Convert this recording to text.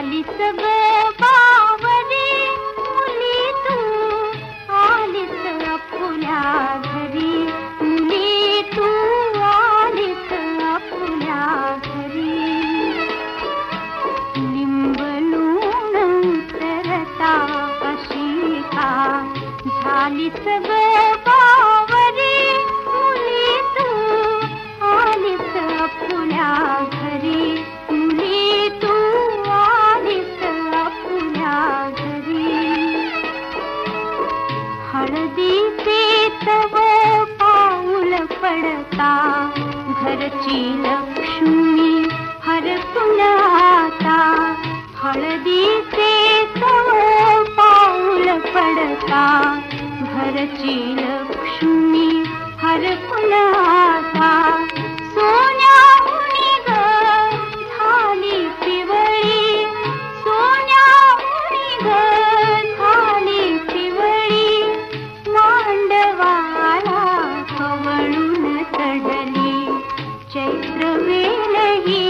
आलिस गो बावरे मुली तू आलिस अपुल्या घरी। मुली तू आलिस अपुल्या घरी। लिंबलून सरता अशी का झालीस गो ीन हर पुनाता हरी पाल पडता. भर लक्ष्मी हर पुना नहीं।